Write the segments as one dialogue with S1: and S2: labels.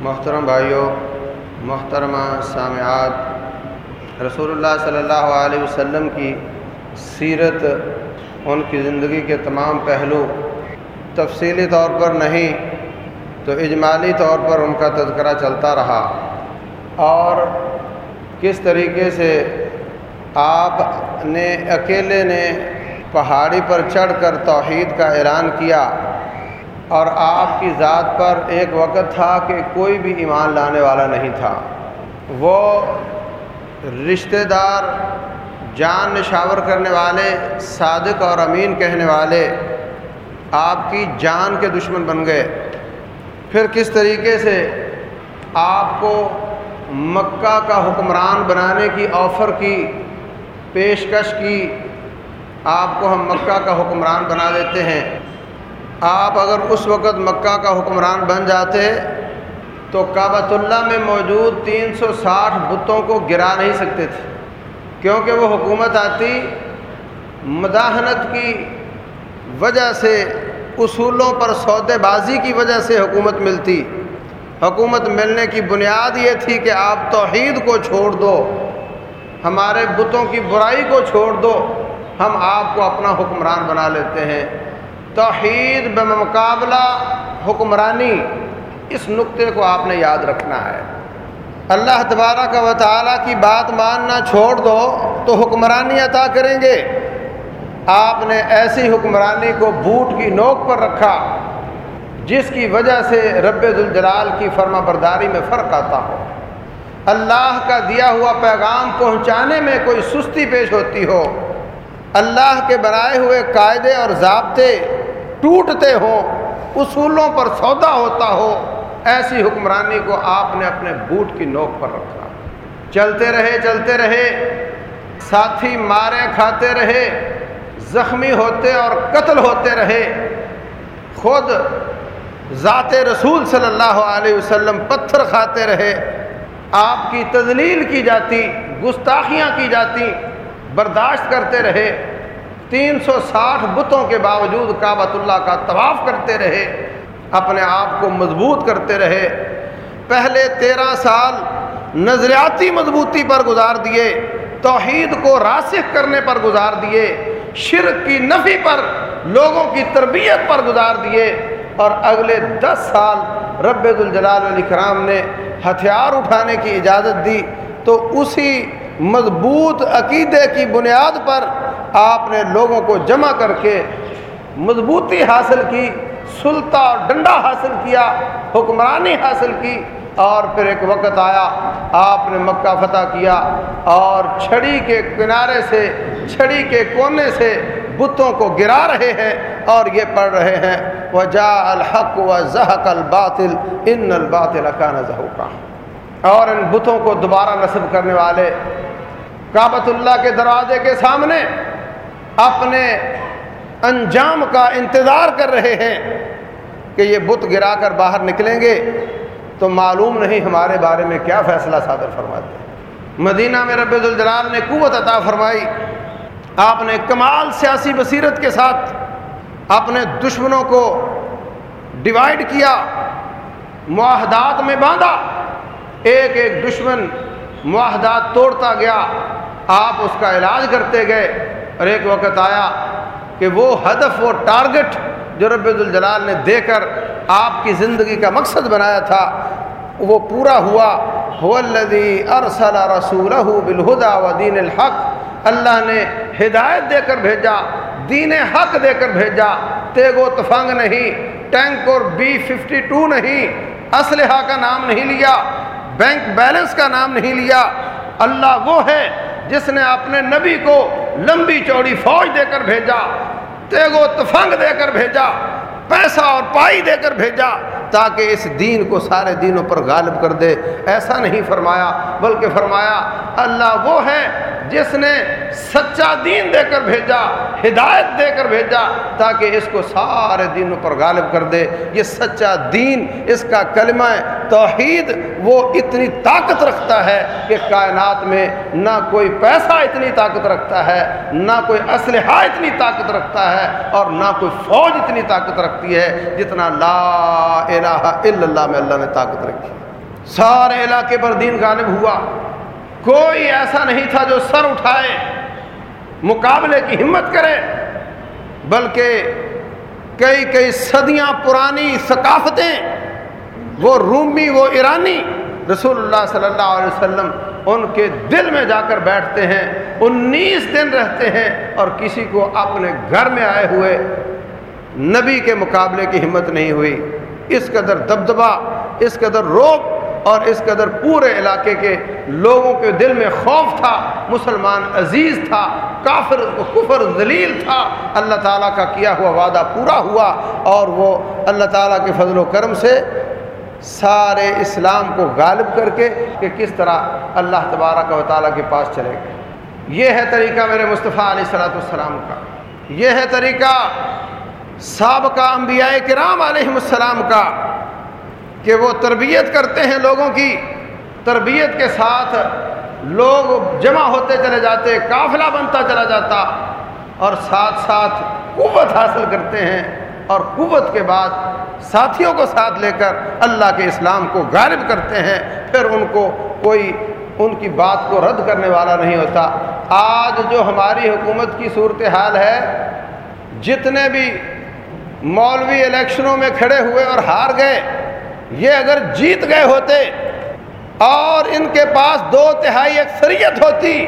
S1: محترم بھائیوں محترمہ سامعات، رسول اللہ صلی اللہ علیہ وسلم کی سیرت، ان کی زندگی کے تمام پہلو تفصیلی طور پر نہیں، تو اجمالی طور پر ان کا تذکرہ چلتا رہا۔ اور کس طریقے سے آپ نے، اکیلے نے پہاڑی پر چڑھ کر توحید کا اعلان کیا اور آپ کی ذات پر ایک وقت تھا کہ کوئی بھی ایمان لانے والا نہیں تھا۔ وہ رشتہ دار، جان نشاور کرنے والے، صادق اور امین کہنے والے آپ کی جان کے دشمن بن گئے۔ پھر کس طریقے سے آپ کو مکہ کا حکمران بنانے کی آفر کی، پیشکش کی، آپ کو ہم مکہ کا حکمران بنا دیتے ہیں؟ آپ اگر اس وقت مکہ کا حکمران بن جاتے تو کعبۃ اللہ میں موجود تین سو ساٹھ بتوں کو گرا نہیں سکتے تھے۔ کیونکہ وہ حکومت آتی مداحنت کی وجہ سے، اصولوں پر سودے بازی کی وجہ سے حکومت ملتی۔ حکومت ملنے کی بنیاد یہ تھی کہ آپ توحید کو چھوڑ دو، ہمارے بتوں کی برائی کو چھوڑ دو، ہم آپ کو اپنا حکمران بنا لیتے ہیں۔ توحید بمقابلہ حکمرانی، اس نقطے کو آپ نے یاد رکھنا ہے۔ اللہ تبارہ کا و تعالیٰ کی بات ماننا چھوڑ دو تو حکمرانی عطا کریں گے۔ آپ نے ایسی حکمرانی کو بوٹ کی نوک پر رکھا، جس کی وجہ سے رب الجلال کی فرما برداری میں فرق آتا ہو۔ اللہ کا دیا ہوا پیغام پہنچانے میں کوئی سستی پیش ہوتی ہو۔ اللہ کے بنائے ہوئے قاعدے اور ضابطے ٹوٹتے ہوں اصولوں پر سودا ہوتا ہو، ایسی حکمرانی کو آپ نے اپنے بوٹ کی نوک پر رکھا۔ چلتے رہے چلتے رہے۔ ساتھی مارے، کھاتے رہے۔ زخمی ہوتے اور قتل ہوتے رہے۔ خود ذات رسول صلی اللہ علیہ وسلم پتھر کھاتے رہے۔ آپ کی تزلیل کی جاتی، گستاخیاں کی جاتی، برداشت کرتے رہے۔ تین سو ساٹھ بتوں کے باوجود کعبۃ اللہ کا طواف کرتے رہے، اپنے آپ کو مضبوط کرتے رہے۔ پہلے تیرہ سال نظریاتی مضبوطی پر گزار دیے، توحید کو راسخ کرنے پر گزار دیے، شرک کی نفی پر، لوگوں کی تربیت پر گزار دیے۔ اور اگلے دس سال رب الجلال علیہ کرام نے ہتھیار اٹھانے کی اجازت دی۔ تو اسی مضبوط عقیدے کی بنیاد پر آپ نے لوگوں کو جمع کر کے مضبوطی حاصل کی، سلطہ اور ڈنڈا حاصل کیا، حکمرانی حاصل کی اور پھر ایک وقت آیا، آپ نے مکہ فتح کیا اور چھڑی کے کنارے سے، چھڑی کے کونے سے بتوں کو گرا رہے ہیں اور یہ پڑھ رہے ہیں وہ جا الحق و زحق الباطل ان الباطل کا نظہ اور ان بتوں کو دوبارہ نصب کرنے والے کعبۃ اللہ کے دروازے کے سامنے اپنے انجام کا انتظار کر رہے ہیں کہ یہ بت گرا کر باہر نکلیں گے، تو معلوم نہیں ہمارے بارے میں کیا فیصلہ صادر فرماتے ہیں۔ مدینہ میں رب الجلال نے قوت عطا فرمائی۔ آپ نے کمال سیاسی بصیرت کے ساتھ اپنے دشمنوں کو ڈیوائڈ کیا، معاہدات میں باندھا۔ ایک ایک دشمن معاہدات توڑتا گیا، آپ اس کا علاج کرتے گئے۔ اور ایک وقت آیا کہ وہ ہدف وہ ٹارگٹ جو رب الجلال نے دے کر آپ کی زندگی کا مقصد بنایا تھا، وہ پورا ہوا۔ الذی ارسل رسول بالہدا و دین الحق۔ اللہ نے ہدایت دے کر بھیجا، دین حق دے کر بھیجا۔ تیگ و تفنگ نہیں، ٹینک اور بی ففٹی ٹو نہیں، اسلحہ کا نام نہیں لیا، بینک بیلنس کا نام نہیں لیا۔ اللہ وہ ہے جس نے اپنے نبی کو لمبی چوڑی فوج دے کر بھیجا تیگ و تفنگ دے کر بھیجا، پیسہ اور پائی دے کر بھیجا تاکہ اس دین کو سارے دینوں پر غالب کر دے۔ ایسا نہیں فرمایا، بلکہ فرمایا، اللہ وہ ہے جس نے سچا دین دے کر بھیجا۔ ہدایت دے کر بھیجا تاکہ اس کو سارے دینوں پر غالب کر دے۔ یہ سچا دین، اس کا کلمہ توحید، وہ اتنی طاقت رکھتا ہے کہ کائنات میں نہ کوئی پیسہ اتنی طاقت رکھتا ہے، نہ کوئی اسلحہ اتنی طاقت رکھتا ہے اور نہ کوئی فوج اتنی طاقت رکھتی ہے جتنا لا الہ الا اللہ میں اللہ نے طاقت رکھی۔ سارے علاقے پر دین غالب ہوا۔ کوئی ایسا نہیں تھا جو سر اٹھائے۔ مقابلے کی ہمت کرے، بلکہ کئی کئی صدیاں پرانی ثقافتیں، وہ رومی، وہ ایرانی رسول اللہ صلی اللہ علیہ وسلم ان کے دل میں جا کر بیٹھتے ہیں، انیس دن رہتے ہیں اور کسی کو اپنے گھر میں آئے ہوئے نبی کے مقابلے کی ہمت نہیں ہوئی۔ اس قدر دبدبا اس قدر روب اور اس قدر پورے علاقے کے لوگوں کے دل میں خوف تھا، مسلمان عزیز تھا، کافر کفر ذلیل تھا۔ اللہ تعالیٰ کا کیا ہوا وعدہ پورا ہوا اور وہ اللہ تعالیٰ کے فضل و کرم سے سارے اسلام کو غالب کر کے کہ کس طرح اللہ تبارک و تعالیٰ کے پاس چلے گئے۔ یہ ہے طریقہ میرے مصطفیٰ علیہ صلاۃ السلام کا۔ یہ ہے طریقہ سابقہ انبیاء کرام علیہ السلام کا۔ کہ وہ تربیت کرتے ہیں لوگوں کی، تربیت کے ساتھ لوگ جمع ہوتے چلے جاتے، قافلہ بنتا چلا جاتا، اور ساتھ ساتھ قوت حاصل کرتے ہیں، اور قوت کے بعد ساتھیوں کو ساتھ لے کر اللہ کے اسلام کو غالب کرتے ہیں، پھر ان کو کوئی، ان کی بات کو رد کرنے والا نہیں ہوتا۔ آج جو ہماری حکومت کی صورتحال ہے، جتنے بھی مولوی الیکشنوں میں کھڑے ہوئے اور ہار گئے یہ اگر جیت گئے ہوتے اور ان کے پاس دو تہائی اکثریت ہوتی،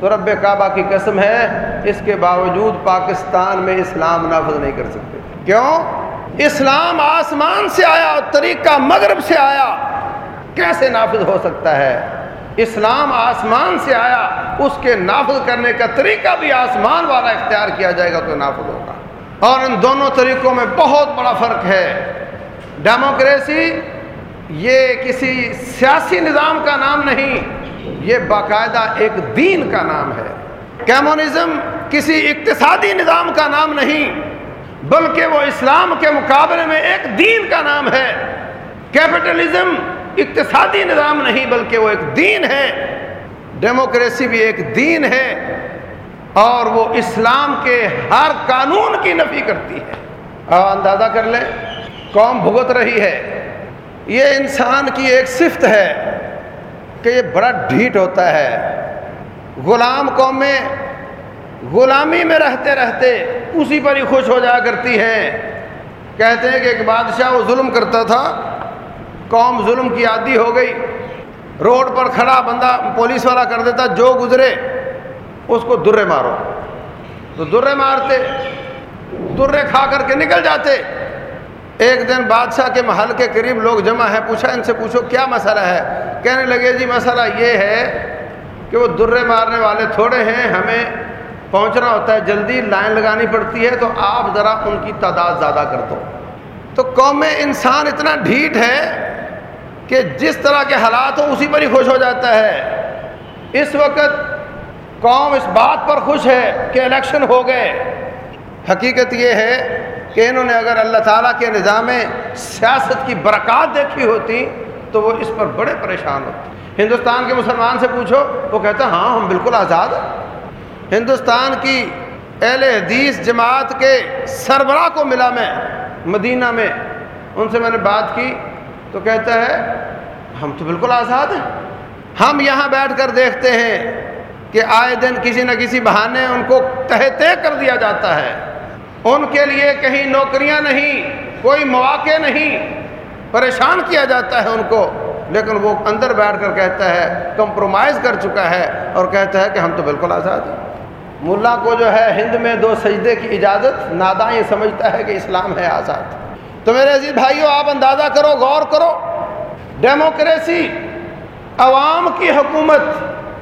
S1: تو رب کعبہ کی قسم ہے، اس کے باوجود پاکستان میں اسلام نافذ نہیں کر سکتے۔ کیوں؟ اسلام آسمان سے آیا اور طریقہ مغرب سے آیا۔ کیسے نافذ ہو سکتا ہے؟ اسلام آسمان سے آیا، اس کے نافذ کرنے کا طریقہ بھی آسمان والا اختیار کیا جائے گا تو نافذ ہوگا۔ اور ان دونوں طریقوں میں بہت بڑا فرق ہے۔ ڈیموکریسی یہ کسی سیاسی نظام کا نام نہیں، یہ باقاعدہ ایک دین کا نام ہے۔ کیمونزم کسی اقتصادی نظام کا نام نہیں، بلکہ وہ اسلام کے مقابلے میں ایک دین کا نام ہے۔ کیپٹلزم اقتصادی نظام نہیں، بلکہ وہ ایک دین ہے۔ ڈیموکریسی بھی ایک دین ہے اور وہ اسلام کے ہر قانون کی نفی کرتی ہے۔ اندازہ کر لیں۔ قوم بھگت رہی ہے۔ یہ انسان کی ایک صفت ہے کہ یہ بڑا ڈھیٹ ہوتا ہے۔ غلام قوم میں غلامی میں رہتے رہتے اسی پر ہی خوش ہو جایا کرتی ہے۔ کہتے ہیں کہ ایک بادشاہ وہ ظلم کرتا تھا، قوم ظلم کی عادی ہو گئی۔ روڈ پر کھڑا بندہ پولیس والا کر دیتا، جو گزرے اس کو درے مارو۔ تو درے مارتے، درے کھا کر کے نکل جاتے۔ ایک دن بادشاہ کے محل کے قریب لوگ جمع ہیں، پوچھا، ان سے پوچھو، کیا مسئلہ ہے؟ کہنے لگے جی مسئلہ یہ ہے کہ وہ درے مارنے والے تھوڑے ہیں، ہمیں پہنچنا ہوتا ہے، جلدی لائن لگانی پڑتی ہے، تو آپ ذرا ان کی تعداد زیادہ کر دو۔ تو قوم میں انسان اتنا ڈھیٹ ہے کہ جس طرح کے حالات ہوں، اسی پر ہی خوش ہو جاتا ہے۔ اس وقت قوم اس بات پر خوش ہے کہ الیکشن ہو گئے۔ حقیقت یہ ہے کہ انہوں نے اگر اللہ تعالیٰ کے نظام سیاست کی برکات دیکھی ہوتی تو وہ اس پر بڑے پریشان ہوتے۔ ہندوستان کے مسلمان سے پوچھو، وہ کہتے ہیں ہاں ہم بالکل آزاد ہیں۔ ہندوستان کی اہل حدیث جماعت کے سربراہ کو ملا میں مدینہ میں، ان سے میں نے بات کی تو کہتا ہے، ہم تو بالکل آزاد ہیں۔ ہم یہاں بیٹھ کر دیکھتے ہیں کہ آئے دن کسی نہ کسی بہانے ان کو تہ طے کر دیا جاتا ہے۔ ان کے لیے کہیں نوکریاں نہیں، کوئی مواقع نہیں۔ پریشان کیا جاتا ہے ان کو، لیکن وہ اندر بیٹھ کر کہتا ہے، کمپرومائز کر چکا ہے اور کہتا ہے کہ ہم تو بالکل آزاد ہیں۔ ملا کو جو ہے ہند میں دو سجدے کی اجازت، ناداں یہ سمجھتا ہے کہ اسلام ہے آزاد۔ تو میرے عزیز بھائیوں آپ اندازہ کرو، غور کرو۔ ڈیموکریسی عوام کی حکومت،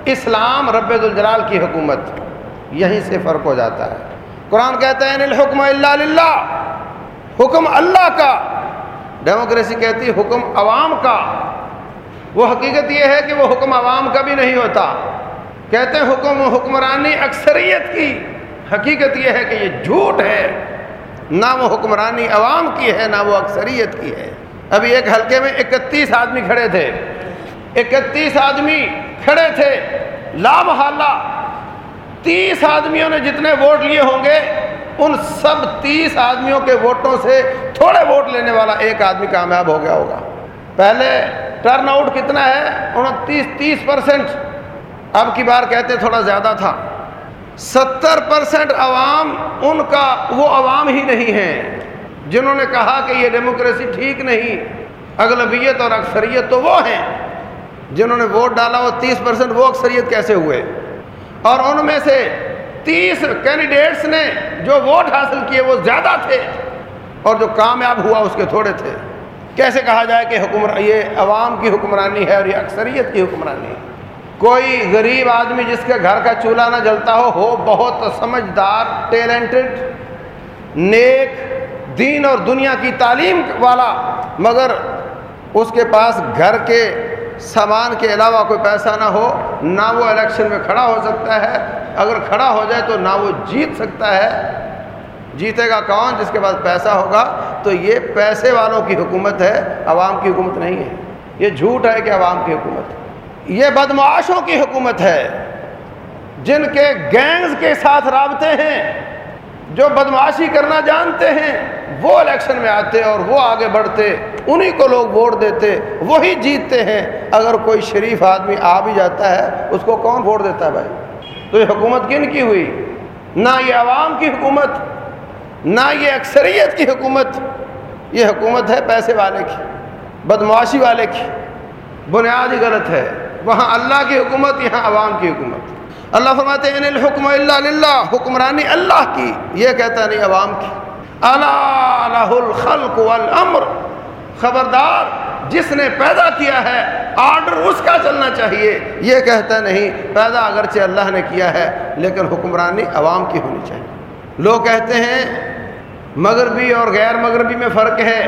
S1: اسلام رب الجلال کی حکومت، یہیں سے فرق ہو جاتا ہے۔ قرآن کہتا ہے الحکم اللہ للہ. حکم اللہ کا۔ ڈیموکریسی کہتی ہے، حکم عوام کا۔ وہ حقیقت یہ ہے کہ وہ حکم عوام کا بھی نہیں ہوتا۔ کہتے ہیں، حکم حکمرانی اکثریت کی۔ حقیقت یہ ہے کہ یہ جھوٹ ہے۔ نہ وہ حکمرانی عوام کی ہے، نہ وہ اکثریت کی ہے۔ ابھی ایک حلقے میں اکتیس آدمی کھڑے تھے۔ اکتیس آدمی کھڑے تھے۔ لام حالہ تیس آدمیوں نے جتنے ووٹ لیے ہوں گے، ان سب تیس آدمیوں کے ووٹوں سے تھوڑے ووٹ لینے والا ایک آدمی کامیاب ہو گیا ہوگا۔ پہلے ٹرن آؤٹ کتنا ہے؟ انتیس، تیس پرسنٹ اب کی بار کہتے تھوڑا زیادہ تھا۔ ستر پرسنٹ عوام، ان کا وہ عوام ہی نہیں ہے جنہوں نے کہا کہ یہ ڈیموکریسی ٹھیک نہیں۔ اغلبیت اور اکثریت تو وہ ہیں۔ جنہوں نے ووٹ ڈالا وہ تیس پرسنٹ وہ اکثریت کیسے ہوئے؟ اور ان میں سے تیس کینڈیڈیٹس نے جو ووٹ حاصل کیے وہ زیادہ تھے اور جو کامیاب ہوا اس کے تھوڑے تھے۔ کیسے کہا جائے کہ حکمر، یہ عوام کی حکمرانی ہے اور یہ اکثریت کی حکمرانی ہے۔ کوئی غریب آدمی جس کے گھر کا چولہا نہ جلتا ہو ہو بہت سمجھدار ٹیلنٹڈ نیک، دین اور دنیا کی تعلیم والا، مگر اس کے پاس گھر کے سامان کے علاوہ کوئی پیسہ نہ ہو، نہ وہ الیکشن میں کھڑا ہو سکتا ہے۔ اگر کھڑا ہو جائے تو نہ وہ جیت سکتا ہے۔ جیتے گا کون؟ جس کے پاس پیسہ ہوگا۔ تو یہ پیسے والوں کی حکومت ہے، عوام کی حکومت نہیں ہے۔ یہ جھوٹ ہے کہ عوام کی حکومت یہ بدمعاشوں کی حکومت ہے۔ جن کے گینگز کے ساتھ رابطے ہیں جو بدمعاشی کرنا جانتے ہیں، وہ الیکشن میں آتے اور وہ آگے بڑھتے، انہی کو لوگ ووٹ دیتے، وہی جیتتے ہیں۔ اگر کوئی شریف آدمی آ بھی جاتا ہے، اس کو کون ووٹ دیتا ہے بھائی؟ تو یہ حکومت کن کی ہوئی؟ نہ یہ عوام کی حکومت، نہ یہ اکثریت کی حکومت۔ یہ حکومت ہے پیسے والے کی، بدمعاشی والے کی۔ بنیاد ہی غلط ہے۔ وہاں اللہ کی حکومت، یہاں عوام کی حکومت۔ اللہ فرماتے ہیں الحکم اللہ حکمرانی اللہ کی، یہ کہتا نہیں عوام کی. اللہ الخلق والامر. خبردار، جس نے پیدا کیا ہے، آرڈر اس کا چلنا چاہیے. یہ کہتا نہیں، پیدا اگرچہ اللہ نے کیا ہے، لیکن حکمرانی عوام کی ہونی چاہیے. لوگ کہتے ہیں، مغربی اور غیر مغربی میں فرق ہے.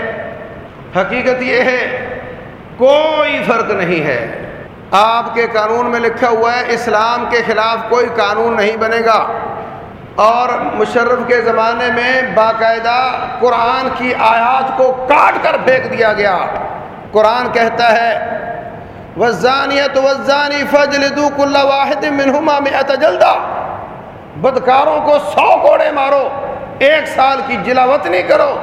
S1: حقیقت یہ ہے، کوئی فرق نہیں ہے. آپ کے قانون میں لکھا ہوا ہے، اسلام کے خلاف کوئی قانون نہیں بنے گا۔ اور مشرف کے زمانے میں باقاعدہ قرآن کی آیات کو کاٹ کر پھینک دیا گیا۔ قرآن کہتا ہے وزانیت وزانی فجل کل واحد منہما میں جلدا بدکاروں کو سو کوڑے مارو، ایک سال کی جلاوطنی کرو۔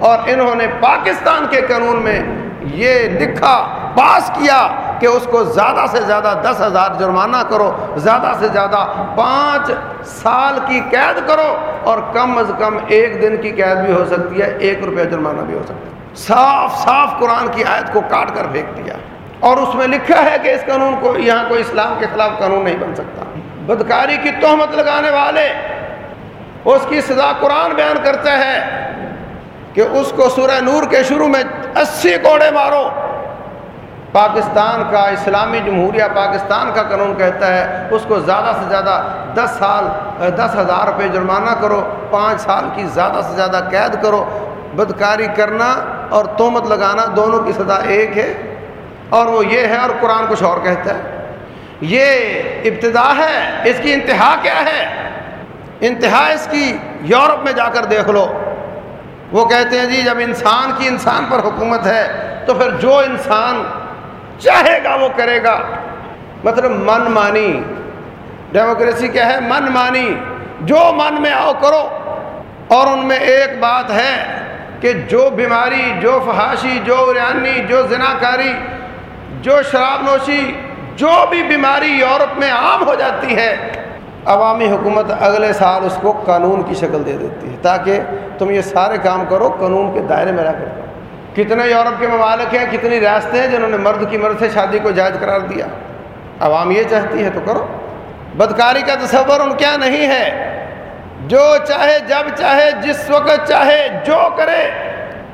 S1: اور انہوں نے پاکستان کے قانون میں یہ لکھا پاس کیا کہ اس کو زیادہ سے زیادہ دس ہزار جرمانہ کرو، زیادہ سے زیادہ پانچ سال کی قید کرو اور کم از کم ایک دن کی قید بھی ہو سکتی ہے، ایک روپیہ جرمانہ بھی ہو سکتا ہے۔ صاف صاف قرآن کی آیت کو کاٹ کر پھینک دیا۔ اور اس میں لکھا ہے کہ اس قانون کو، یہاں کوئی اسلام کے خلاف قانون نہیں بن سکتا۔ بدکاری کی تہمت لگانے والے، اس کی سزا قرآن بیان کرتا ہے کہ اس کو سورہ نور کے شروع میں اسی کوڑے مارو۔ پاکستان کا اسلامی جمہوریہ پاکستان کا قانون کہتا ہے، اس کو زیادہ سے زیادہ دس سال، دس ہزار روپے جرمانہ کرو، پانچ سال کی زیادہ سے زیادہ قید کرو۔ بدکاری کرنا اور تومت لگانا دونوں کی سزا ایک ہے۔ اور وہ یہ ہے اور قرآن کچھ اور کہتا ہے۔ یہ ابتدا ہے، اس کی انتہا کیا ہے؟ انتہا اس کی یورپ میں جا کر دیکھ لو۔ وہ کہتے ہیں جی جب انسان کی انسان پر حکومت ہے تو پھر جو انسان چاہے گا وہ کرے گا۔ مطلب من مانی۔ ڈیموکریسی کیا ہے؟ من مانی۔ جو من میں آؤ کرو۔ اور ان میں ایک بات ہے کہ جو بیماری، جو فحاشی، جو ریانی، جو زناکاری، جو شراب نوشی جو بھی بیماری یورپ میں عام ہو جاتی ہے عوامی حکومت اگلے سال اس کو قانون کی شکل دے دیتی ہے تاکہ تم یہ سارے کام کرو، قانون کے دائرے میں رہ کر کتنے یورپ کے ممالک ہیں، کتنی ریاستیں ہیں جنہوں نے مرد کی مرد سے شادی کو جائز قرار دیا۔ عوام یہ چاہتی ہے تو کرو۔ بدکاری کا تصور ان کیا نہیں ہے۔ جو چاہے، جب چاہے، جس وقت چاہے، جو کرے،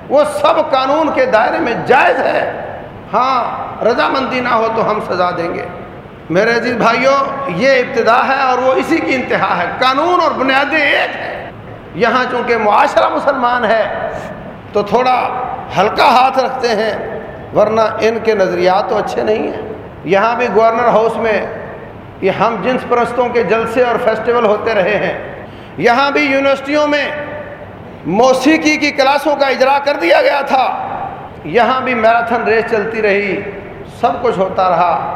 S1: وہ سب قانون کے دائرے میں جائز ہے۔ ہاں رضامندی نہ ہو تو ہم سزا دیں گے۔ میرے عزیز بھائیوں یہ ابتدا ہے اور وہ اسی کی انتہا ہے۔ قانون اور بنیادیں ایک ہے یہاں چونکہ معاشرہ مسلمان ہے، تو تھوڑا ہلکا ہاتھ رکھتے ہیں، ورنہ ان کے نظریات تو اچھے نہیں ہیں۔ یہاں بھی گورنر ہاؤس میں یہ ہم جنس پرستوں کے جلسے اور فیسٹیول ہوتے رہے ہیں۔ یہاں بھی یونیورسٹیوں میں موسیقی کی کلاسوں کا اجرا کر دیا گیا تھا۔ یہاں بھی میراتھن ریس چلتی رہی۔ سب کچھ ہوتا رہا۔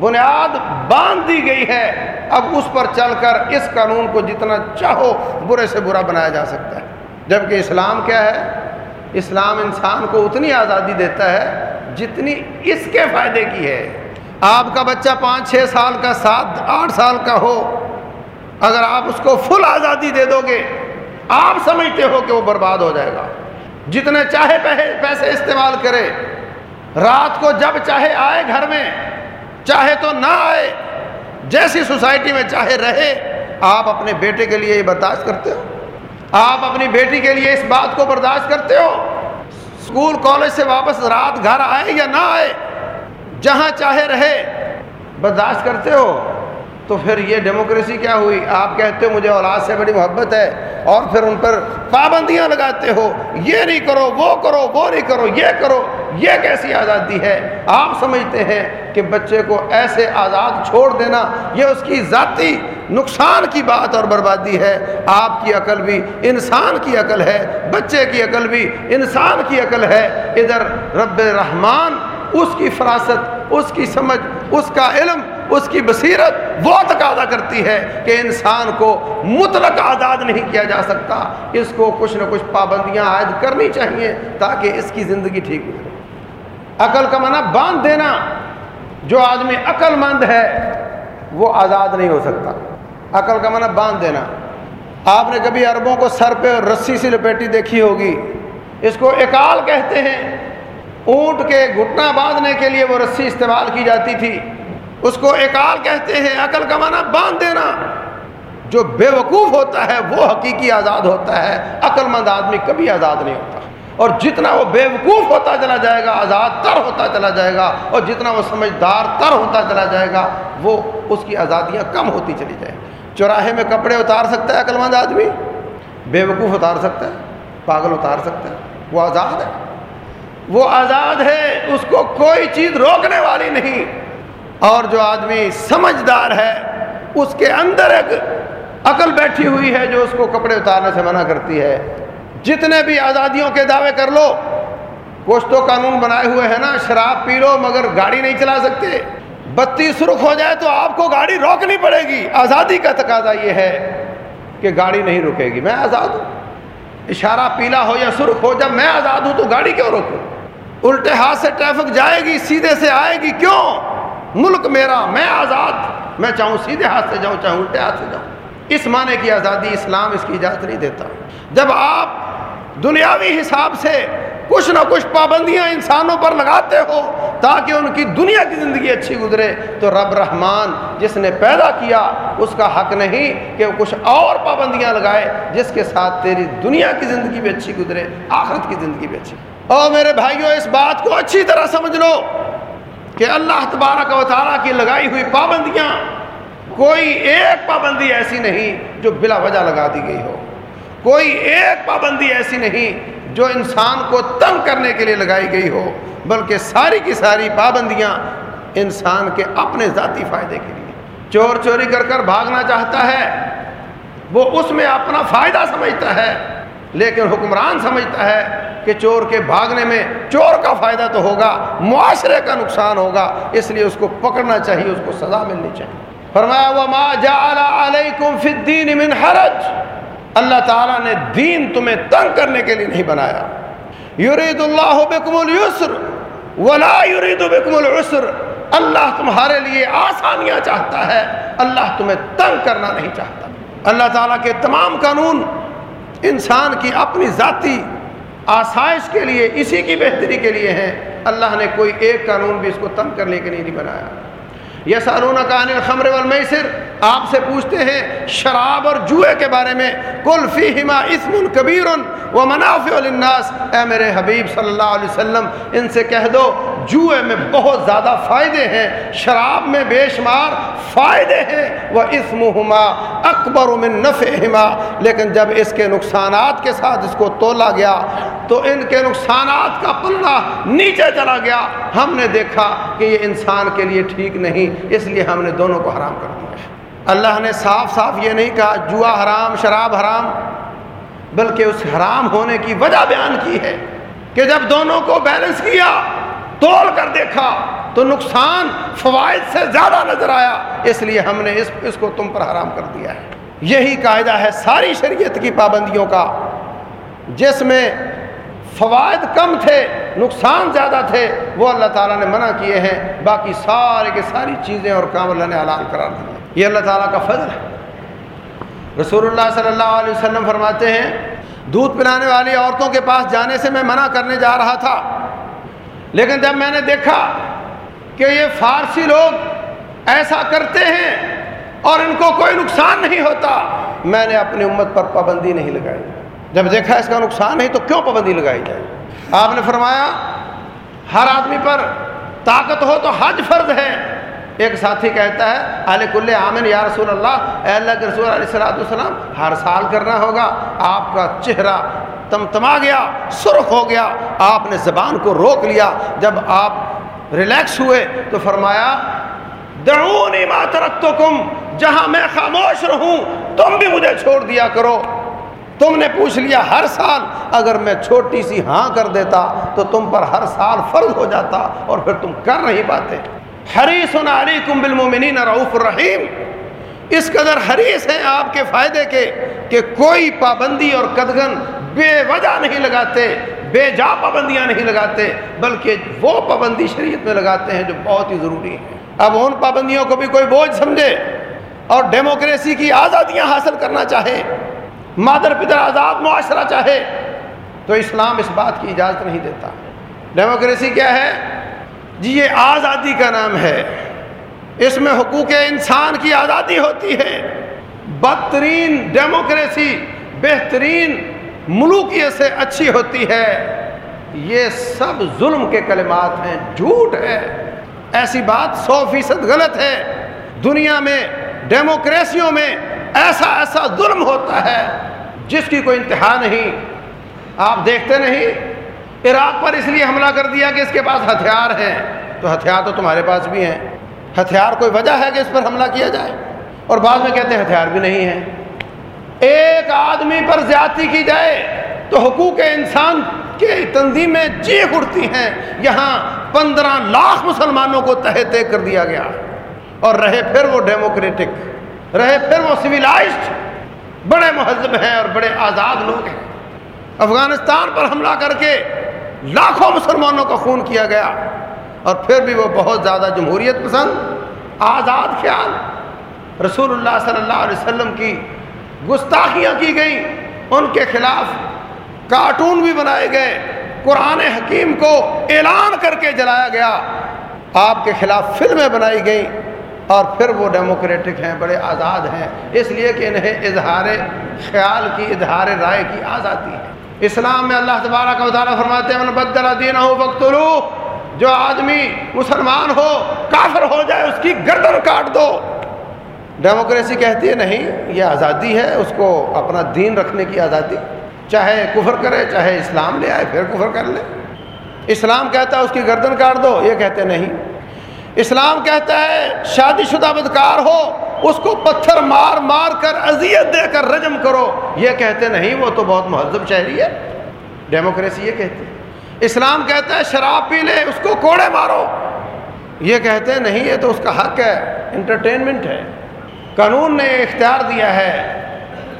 S1: بنیاد باندھ دی گئی ہے۔ اب اس پر چل کر اس قانون کو جتنا چاہو برے سے برا بنایا جا سکتا ہے۔ جبکہ اسلام کیا ہے؟ اسلام انسان کو اتنی آزادی دیتا ہے جتنی اس کے فائدے کی ہے۔ آپ کا بچہ پانچ چھ سال کا، سات آٹھ سال کا ہو، اگر آپ اس کو فل آزادی دے دو گے، آپ سمجھتے ہو کہ وہ برباد ہو جائے گا۔ جتنے چاہے پیسے استعمال کرے، رات کو جب چاہے آئے گھر میں چاہے تو نہ آئے، جیسی سوسائٹی میں چاہے رہے، آپ اپنے بیٹے کے لیے یہ برداشت کرتے ہو؟ آپ اپنی بیٹی کے لیے اس بات کو برداشت کرتے ہو؟ اسکول، کالج سے واپس رات گھر آئے یا نہ آئے، جہاں چاہے رہے، برداشت کرتے ہو؟ تو پھر یہ ڈیموکریسی کیا ہوئی؟ آپ کہتے ہو مجھے اولاد سے بڑی محبت ہے اور پھر ان پر پابندیاں لگاتے ہو، یہ نہیں کرو، وہ کرو، وہ نہیں کرو، یہ کرو، یہ کیسی آزادی ہے؟ آپ سمجھتے ہیں کہ بچے کو ایسے آزاد چھوڑ دینا، یہ اس کی ذاتی نقصان کی بات اور بربادی ہے۔ آپ کی عقل بھی انسان کی عقل ہے، بچے کی عقل بھی انسان کی عقل ہے۔ ادھر رب رحمان، اس کی فراست، اس کی سمجھ، اس کا علم، اس کی بصیرت وہ تقاضا کرتی ہے کہ انسان کو مطلق آزاد نہیں کیا جا سکتا۔ اس کو کچھ نہ کچھ پابندیاں عائد کرنی چاہیے تاکہ اس کی زندگی ٹھیک ہو عقل کا منع باندھ دینا۔ جو آدمی عقل مند ہے، وہ آزاد نہیں ہو سکتا۔ عقل کا منع باندھ دینا۔ آپ نے کبھی عربوں کو سر پہ رسی سے لپیٹی دیکھی ہوگی؟ اس کو اکال کہتے ہیں۔ اونٹ کے گھٹنا باندھنے کے لیے وہ رسی استعمال کی جاتی تھی۔ اس کو اکال کہتے ہیں۔ عقل کا معنی باندھ دینا۔ جو بے وقوف ہوتا ہے، وہ حقیقی آزاد ہوتا ہے۔ عقل مند آدمی کبھی آزاد نہیں ہوتا۔ اور جتنا وہ بے وقوف ہوتا چلا جائے گا، آزاد تر ہوتا چلا جائے گا، اور جتنا وہ سمجھدار تر ہوتا چلا جائے گا، وہ اس کی آزادیاں کم ہوتی چلی جائیں چوراہے میں کپڑے اتار سکتا ہے عقل مند آدمی؟ بے وقوف اتار سکتا ہے؟ پاگل اتار سکتا ہے؟ وہ آزاد ہے؟ وہ آزاد ہے، اس کو کوئی چیز روکنے والی نہیں۔ اور جو آدمی سمجھدار ہے، اس کے اندر ایک عقل بیٹھی ہوئی ہے جو اس کو کپڑے اتارنے سے منع کرتی ہے۔ جتنے بھی آزادیوں کے دعوے کر لو کچھ تو قانون بنائے ہوئے ہیں نا، شراب پی لو مگر گاڑی نہیں چلا سکتے۔ بتی سرخ ہو جائے تو آپ کو گاڑی روکنی پڑے گی۔ آزادی کا تقاضا یہ ہے کہ گاڑی نہیں رکے گی۔ میں آزاد ہوں۔ اشارہ پیلا ہو یا سرخ ہو، جب میں آزاد ہوں تو گاڑی کیوں روکوں؟ الٹے ہاتھ سے ٹریفک جائے گی، سیدھے سے آئے گی۔ کیوں؟ ملک میرا، میں آزاد۔ میں چاہوں سیدھے ہاتھ سے جاؤں چاہوں الٹے ہاتھ سے جاؤں۔ اس معنی کی آزادی اسلام اس کی اجازت نہیں دیتا۔ جب آپ دنیاوی حساب سے کچھ نہ کچھ پابندیاں انسانوں پر لگاتے ہو تاکہ ان کی دنیا کی زندگی اچھی گزرے، تو رب رحمان جس نے پیدا کیا، اس کا حق نہیں کہ وہ کچھ اور پابندیاں لگائے، جس کے ساتھ تیری دنیا کی زندگی بھی اچھی گزرے، آخرت کی زندگی بھی اچھی۔ اور میرے بھائیوں اس بات کو اچھی طرح سمجھ لو کہ اللہ تبارک و تعالیٰ کی لگائی ہوئی پابندیاں، کوئی ایک پابندی ایسی نہیں جو بلا وجہ لگا دی گئی ہو۔ کوئی ایک پابندی ایسی نہیں جو انسان کو تنگ کرنے کے لیے لگائی گئی ہو، بلکہ ساری کی ساری پابندیاں انسان کے اپنے ذاتی فائدے کے لیے۔ چور چوری کر کر بھاگنا چاہتا ہے، وہ اس میں اپنا فائدہ سمجھتا ہے، لیکن حکمران سمجھتا ہے کہ چور کے بھاگنے میں چور کا فائدہ تو ہوگا، معاشرے کا نقصان ہوگا، اس لیے اس کو پکڑنا چاہیے، اس کو سزا ملنی چاہیے۔ فرمایا، وما جعل علیکم فی الدین من حرج اللہ تعالیٰ نے دین تمہیں تنگ کرنے کے لیے نہیں بنایا۔ یرید اللہ بکم السر ولا یرید بکم العسر اللہ تمہارے لیے آسانیاں چاہتا ہے، اللہ تمہیں تنگ کرنا نہیں چاہتا۔ اللہ تعالیٰ کے تمام قانون انسان کی اپنی ذاتی آسائش کے لیے، اسی کی بہتری کے لیے ہیں۔ اللہ نے کوئی ایک قانون بھی اس کو تنگ کرنے کے لیے نہیں بنایا۔ یہ سالون کان خمر والمیسر آپ سے پوچھتے ہیں شراب اور جوئے کے بارے میں کلفی ہما اسم کبیر و منافع الناس اے میرے حبیب صلی اللہ علیہ وسلم، ان سے کہہ دو، جوئے میں بہت زیادہ فائدے ہیں، شراب میں بے شمار فائدے ہیں۔ وہ اسم ہما اکبر من نفع لیکن جب اس کے نقصانات کے ساتھ اس کو تولا گیا، تو ان کے نقصانات کا پلڑا نیچے چلا گیا۔ ہم نے دیکھا کہ یہ انسان کے لیے ٹھیک نہیں، اس لیے ہم نے دونوں کو حرام کر دیا۔ اللہ نے صاف صاف یہ نہیں کہا، جوا حرام، شراب حرام، بلکہ اس حرام ہونے کی وجہ بیان کی ہے کہ جب دونوں کو بیلنس کیا تول کر دیکھا، تو نقصان فوائد سے زیادہ نظر آیا۔ اس لیے ہم نے اس اس کو تم پر حرام کر دیا ہے۔ یہی قاعدہ ہے ساری شریعت کی پابندیوں کا۔ جس میں فوائد کم تھے، نقصان زیادہ تھے، وہ اللہ تعالیٰ نے منع کیے ہیں۔ باقی سارے کے ساری چیزیں اور کام اللہ نے حلال قرار دیا۔ یہ اللہ تعالیٰ کا فضل ہے۔ رسول اللہ صلی اللہ علیہ وسلم فرماتے ہیں، دودھ پلانے والی عورتوں کے پاس جانے سے میں منع کرنے جا رہا تھا، لیکن جب میں نے دیکھا کہ یہ فارسی لوگ ایسا کرتے ہیں اور ان کو کوئی نقصان نہیں ہوتا، میں نے اپنی امت پر پابندی نہیں لگائی۔ جب دیکھا اس کا نقصان نہیں تو کیوں پابندی لگائی جائے؟ آپ نے فرمایا، ہر آدمی پر طاقت ہو تو حج فرض ہے۔ ایک ساتھی کہتا ہے علیہ کل عامن یا رسول اللہ، اے اللہ کے رسول علیہ السلام السلام ہر سال کرنا ہوگا، آپ کا چہرہ تمتما گیا، سرخ ہو گیا، آپ نے زبان کو روک لیا۔ جب آپ ریلیکس ہوئے تو فرمایا، دعونی ما ترکتکم، جہاں میں خاموش رہوں، تم بھی مجھے چھوڑ دیا کرو۔ تم نے پوچھ لیا، ہر سال اگر میں چھوٹی سی ہاں کر دیتا تو تم پر ہر سال فرض ہو جاتا اور پھر تم کر نہیں پاتے۔ حریص علیکم بالمؤمنین رعوف الرحیم۔ اس قدر حریص ہیں آپ کے فائدے کے کہ کوئی پابندی اور قدغن بے وجہ نہیں لگاتے، بے جا پابندیاں نہیں لگاتے، بلکہ وہ پابندی شریعت میں لگاتے ہیں جو بہت ہی ضروری ہیں۔ اب ان پابندیوں کو بھی کوئی بوجھ سمجھے اور ڈیموکریسی کی آزادیاں حاصل کرنا چاہے، مادر پدر آزاد معاشرہ چاہے، تو اسلام اس بات کی اجازت نہیں دیتا۔ ڈیموکریسی کیا ہے؟ جی یہ آزادی کا نام ہے۔ اس میں حقوق انسان کی آزادی ہوتی ہے۔ بدترین ڈیموکریسی، بہترین ملوکیت سے اچھی ہوتی ہے۔ یہ سب ظلم کے کلمات ہیں، جھوٹ ہے۔ ایسی بات سو فیصد غلط ہے۔ دنیا میں، ڈیموکریسیوں میں ایسا ایسا ظلم ہوتا ہے جس کی کوئی انتہا نہیں۔ آپ دیکھتے نہیں عراق پر اس لیے حملہ کر دیا کہ اس کے پاس ہتھیار ہیں۔ تو ہتھیار تو تمہارے پاس بھی ہیں۔ ہتھیار کوئی وجہ ہے کہ اس پر حملہ کیا جائے؟ اور بعد میں کہتے ہیں ہتھیار بھی نہیں ہے ایک آدمی پر زیادتی کی جائے تو حقوق انسان کی تنظیمیں چیخ اٹھتی ہیں۔ یہاں پندرہ لاکھ مسلمانوں کو تہ تحت کر دیا گیا۔ اور رہے پھر وہ ڈیموکریٹک، رہے پھر وہ سویلائزڈ بڑے مہذب ہیں اور بڑے آزاد لوگ ہیں۔ افغانستان پر حملہ کر کے لاکھوں مسلمانوں کا خون کیا گیا اور پھر بھی وہ بہت زیادہ جمہوریت پسند، آزاد خیال۔ رسول اللہ صلی اللہ علیہ وسلم کی گستاخیاں کی گئیں، ان کے خلاف کارٹون بھی بنائے گئے، قرآن حکیم کو اعلان کر کے جلایا گیا۔ آپ کے خلاف فلمیں بنائی گئیں اور پھر وہ ڈیموکریٹک ہیں، بڑے آزاد ہیں۔ اس لیے کہ انہیں اظہار خیال کی، اظہار رائے کی آزادی ہے۔ اسلام میں اللہ تبارہ کا تعالیٰ فرماتے ہیں بدلا دین ہو وقت جو آدمی مسلمان ہو، کافر ہو جائے، اس کی گردن کاٹ دو۔ ڈیموکریسی کہتی ہے، نہیں، یہ آزادی ہے، اس کو اپنا دین رکھنے کی آزادی۔ چاہے کفر کرے، چاہے اسلام لے آئے، پھر کفر کر لے۔ اسلام کہتا ہے، اس کی گردن کاٹ دو۔ یہ کہتے نہیں اسلام کہتا ہے، شادی شدہ بدکار ہو اس کو پتھر مار مار کر اذیت دے کر رجم کرو۔ یہ کہتے نہیں، وہ تو بہت مہذب شہری ہے۔ ڈیموکریسی یہ کہتی ہے۔ اسلام کہتا ہے، شراب پی لے، اس کو کوڑے مارو۔ یہ کہتے ہیں نہیں، یہ تو اس کا حق ہے انٹرٹینمنٹ ہے۔ قانون نے اختیار دیا ہے۔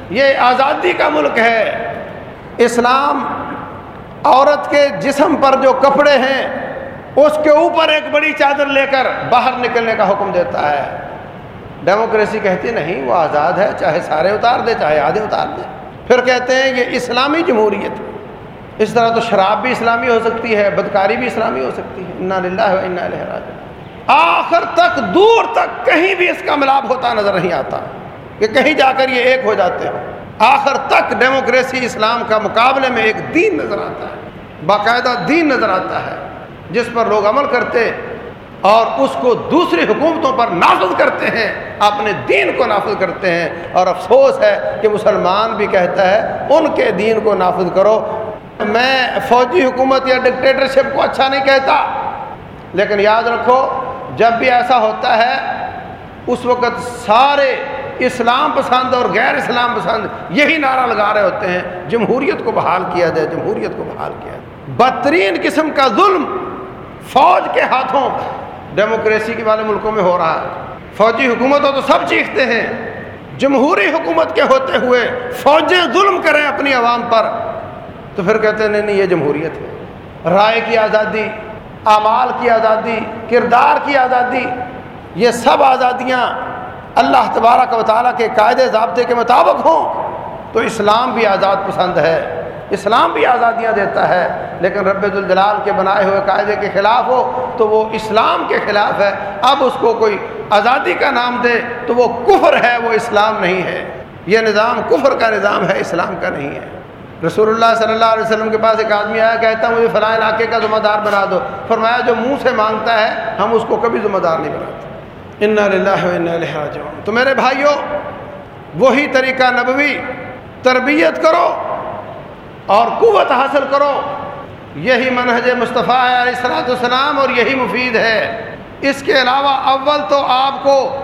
S1: یہ آزادی کا ملک ہے۔ اسلام عورت کے جسم پر جو کپڑے ہیں، اس کے اوپر ایک بڑی چادر لے کر باہر نکلنے کا حکم دیتا ہے۔ ڈیموکریسی کہتی نہیں، وہ آزاد ہے، چاہے سارے اتار دے، چاہے آدھے اتار دے۔ پھر کہتے ہیں یہ اسلامی جمہوریت، اس طرح تو شراب بھی اسلامی ہو سکتی ہے، بدکاری بھی اسلامی ہو سکتی ہے۔ انا للہ و انا الیہ آخر تک، دور تک کہیں بھی اس کا ملاب ہوتا نظر نہیں آتا کہ کہیں جا کر یہ ایک ہو جاتے ہو آخر تک ڈیموکریسی اسلام کا مقابلے میں ایک دین نظر آتا ہے، باقاعدہ دین نظر آتا ہے، جس پر لوگ عمل کرتے اور اس کو دوسری حکومتوں پر نافذ کرتے ہیں، اپنے دین کو نافذ کرتے ہیں۔ اور افسوس ہے کہ مسلمان بھی کہتا ہے، ان کے دین کو نافذ کرو۔ میں فوجی حکومت یا ڈکٹیٹرشپ کو اچھا نہیں کہتا۔ لیکن یاد رکھو، جب بھی ایسا ہوتا ہے، اس وقت سارے اسلام پسند اور غیر اسلام پسند یہی نعرہ لگا رہے ہوتے ہیں۔ جمہوریت کو بحال کیا جائے، جمہوریت کو بحال کیا جائے۔ بدترین قسم کا ظلم فوج کے ہاتھوں ڈیموکریسی کے والے ملکوں میں ہو رہا ہے۔ فوجی حکومت ہو تو سب چیختے ہیں۔ جمہوری حکومت کے ہوتے ہوئے فوجیں ظلم کریں اپنی عوام پر۔ تو پھر کہتے ہیں، نہیں نہیں، یہ جمہوریت ہے۔ رائے کی آزادی، اعمال کی آزادی، کردار کی آزادی، یہ سب آزادیاں اللہ تبارک و تعالیٰ کے قاعدے ضابطے کے مطابق ہوں۔ تو اسلام بھی آزاد پسند ہے۔ اسلام بھی آزادیاں دیتا ہے، لیکن رب الجلال کے بنائے ہوئے قاعدے کے خلاف ہو تو وہ اسلام کے خلاف ہے۔ اب اس کو کوئی آزادی کا نام دے تو وہ کفر ہے، وہ اسلام نہیں ہے۔ یہ نظام کفر کا نظام ہے، اسلام کا نہیں ہے۔ رسول اللہ صلی اللہ علیہ وسلم کے پاس ایک آدمی آیا، کہتا مجھے فلاں علاقے کا ذمہ دار بنا دو۔ فرمایا، جو منہ سے مانگتا ہے، ہم اس کو کبھی ذمہ دار نہیں بناتے۔ ان تو میرے بھائیوں وہی طریقہ نبوی تربیت کرو۔ اور قوت حاصل کرو۔ یہی منہج مصطفیٰ علیہ السلاۃ السلام اور یہی مفید ہے۔ اس کے علاوہ اول تو آپ کو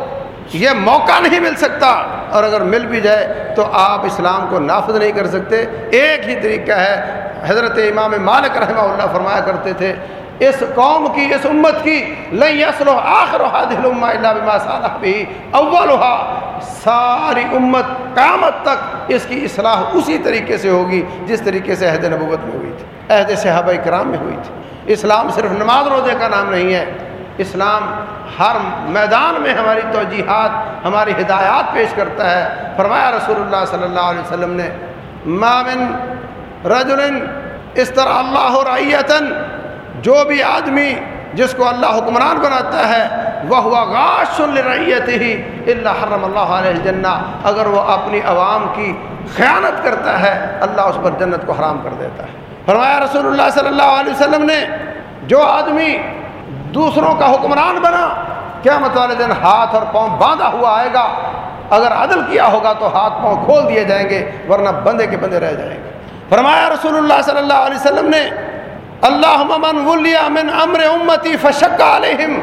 S1: یہ موقع نہیں مل سکتا۔ اور اگر مل بھی جائے تو آپ اسلام کو نافذ نہیں کر سکتے۔ ایک ہی طریقہ ہے۔ حضرت امام مالک رحمہ اللہ فرمایا کرتے تھے اس قوم کی، اس امت کی لئی یسل و آخر اللہ بھی اول ساری امت قیامت تک اس کی اصلاح اسی طریقے سے ہوگی جس طریقے سے عہد نبوت میں ہوئی تھی، عہد صحابہ کرام میں ہوئی تھی۔ اسلام صرف نماز روزے کا نام نہیں ہے، اسلام ہر میدان میں ہماری توجیحات، ہماری ہدایات پیش کرتا ہے۔ فرمایا رسول اللہ صلی اللہ علیہ وسلم نے مامن رجل اس طرح اللہ رعیتاً جو بھی آدمی جس کو اللہ حکمران بناتا ہے وہ ہوا غاش الرعیت ہی اللہ حرم اللہ علیہ الجنہ۔ اگر وہ اپنی عوام کی خیانت کرتا ہے، اللہ اس پر جنت کو حرام کر دیتا ہے۔ فرمایا رسول اللہ صلی اللہ علیہ وسلم نے، جو آدمی دوسروں کا حکمران بنا کیا والے دن ہاتھ اور پاؤں باندھا ہوا آئے گا۔ اگر عدل کیا ہوگا تو ہاتھ پاؤں کھول دیے جائیں گے، ورنہ بندے کے بندے رہ جائیں گے۔ فرمایا رسول اللہ صلی اللہ علیہ وسلم نے اللہ من من امر امتی فشق علیہم،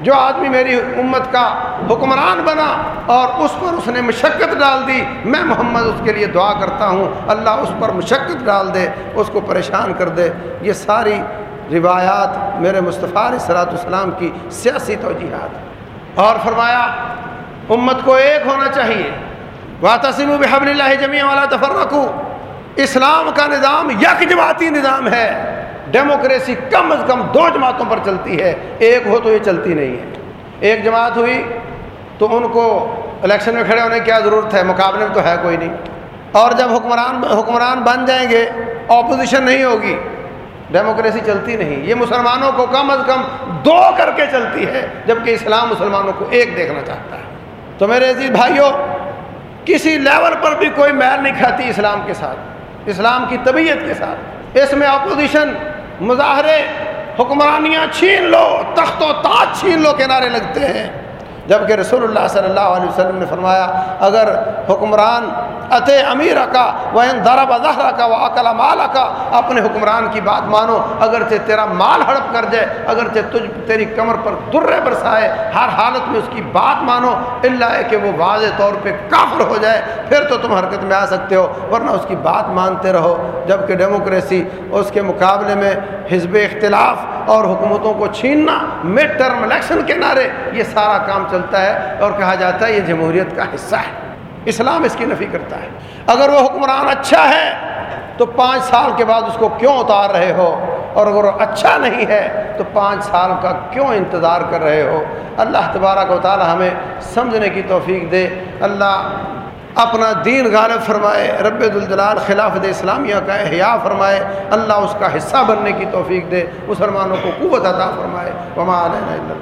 S1: جو آدمی میری امت کا حکمران بنا اور اس پر اس نے مشقت ڈال دی، میں محمد اس کے لیے دعا کرتا ہوں، اللہ اس پر مشقت ڈال دے، اس کو پریشان کر دے۔ یہ ساری روایات میرے مصطفیٰ علیہ صلاۃ السلام کی سیاسی توجیحات۔ اور فرمایا، امت کو ایک ہونا چاہیے۔ وا تسیم و بحب اللہ جمیع والا تفرقو اسلام کا نظام یک جماعتی نظام ہے۔ ڈیموکریسی کم از کم دو جماعتوں پر چلتی ہے۔ ایک ہو تو یہ چلتی نہیں ہے۔ ایک جماعت ہوئی تو ان کو الیکشن میں کھڑے ہونے کی کیا ضرورت ہے؟ مقابلے میں تو ہے کوئی نہیں۔ اور جب حکمران حکمران بن جائیں گے اپوزیشن نہیں ہوگی۔ ڈیموکریسی چلتی نہیں۔ یہ مسلمانوں کو کم از کم دو کر کے چلتی ہے، جبکہ اسلام مسلمانوں کو ایک دیکھنا چاہتا ہے۔ تو میرے عزیز بھائیوں کسی لیول پر بھی کوئی میل نہیں کھاتی اسلام کے ساتھ، اسلام کی طبیعت کے ساتھ۔ اس میں اپوزیشن مظاہرے حکمرانیاں چھین لو تخت و تاج چھین لو کے نعرے لگتے ہیں۔ جبکہ رسول اللہ صلی اللہ علیہ وسلم نے فرمایا، اگر حکمران ات امیر کا وہ درب ظہر کا وہ عقل مال کا اپنے حکمران کی بات مانو، اگرچہ تیرا مال ہڑپ کر جائے، اگرچہ تجھ تیری کمر پر درے برسائے، ہر حالت میں اس کی بات مانو اللہ ہے کہ وہ واضح طور پہ کافر ہو جائے، پھر تو تم حرکت میں آ سکتے ہو، ورنہ اس کی بات مانتے رہو۔ جبکہ ڈیموکریسی اس کے مقابلے میں حزب اختلاف اور حکومتوں کو چھیننا مڈ ٹرم الیکشن کے نعرے، یہ سارا کام چلتا ہے اور کہا جاتا ہے یہ جمہوریت کا حصہ ہے۔ اسلام اس کی نفی کرتا ہے۔ اگر وہ حکمران اچھا ہے، تو پانچ سال کے بعد اس کو کیوں اتار رہے ہو؟ اور اگر وہ اچھا نہیں ہے، تو پانچ سال کا کیوں انتظار کر رہے ہو؟ اللہ تبارک و تعالی ہمیں سمجھنے کی توفیق دے۔ اللہ اپنا دین غالب فرمائے، رب الجلال خلافت اسلامیہ کا احیاء فرمائے۔ اللہ اس کا حصہ بننے کی توفیق دے۔ مسلمانوں کو قوت عطا فرمائے۔ وما علیہ